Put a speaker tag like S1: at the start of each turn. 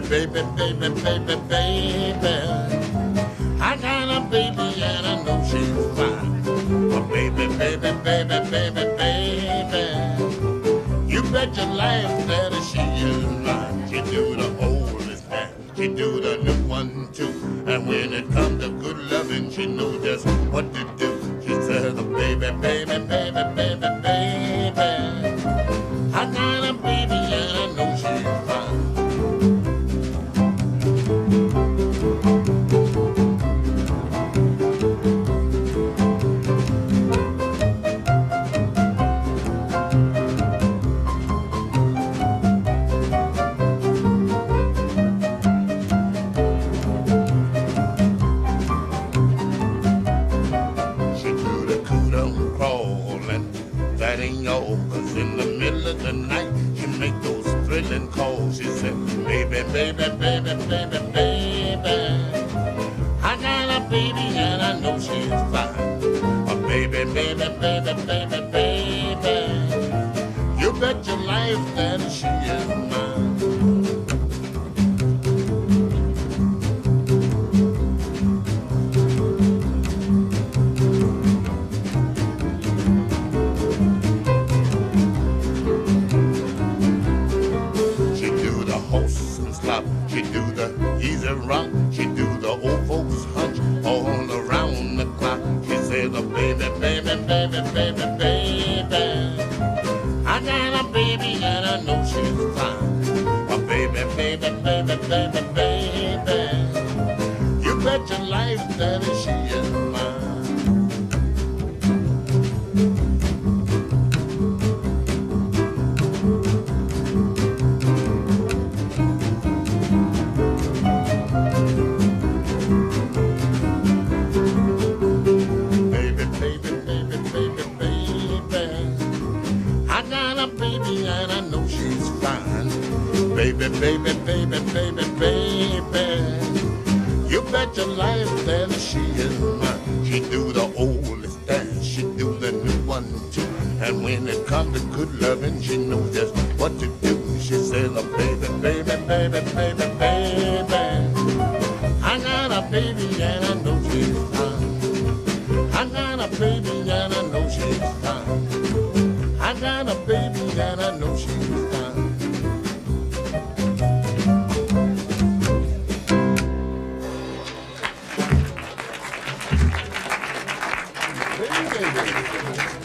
S1: baby, baby, baby, baby. I got a baby and I know she's fine. Oh, baby, baby, baby, baby, baby. You bet your life that she is mine. She do the oldest man, she do the new one too. And when it comes to good loving, she knows just what to do. Thrilling calls. She said, baby, baby, baby, baby, baby. I got a baby and I know she's fine. Oh, baby, baby, baby, baby, baby. You bet your life that she is slop. She do the easy rock. She do the old folks hunch all around the clock. She said, oh, baby, baby, baby, baby, baby. I got a baby and I know she's fine. Oh, baby, baby, baby, baby, baby. You bet your life that she is mine. Baby, baby, baby, baby, baby. You bet your life that she is mine. She do the oldest dance, she do the new one too. And when it comes to good loving, she knows just what to do. She says, oh, baby, baby, baby, baby, baby. I got a baby and I know she's fine. I got a baby and I know she's fine. ど
S2: うぞ。